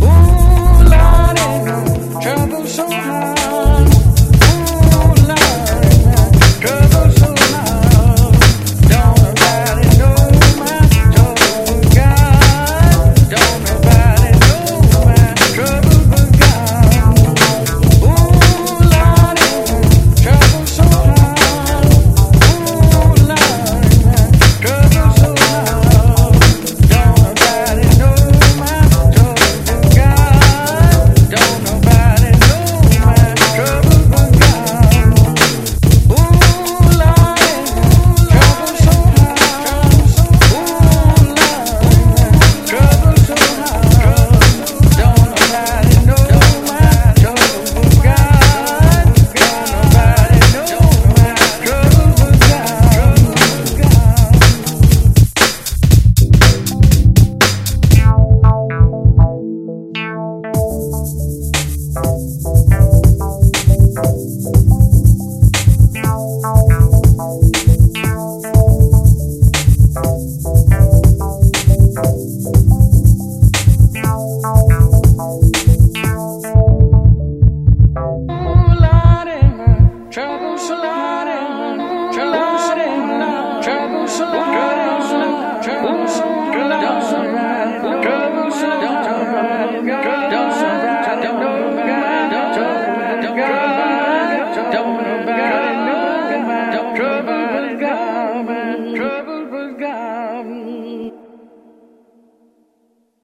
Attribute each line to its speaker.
Speaker 1: Ooh, Lordy, trouble so high. Jerusalem,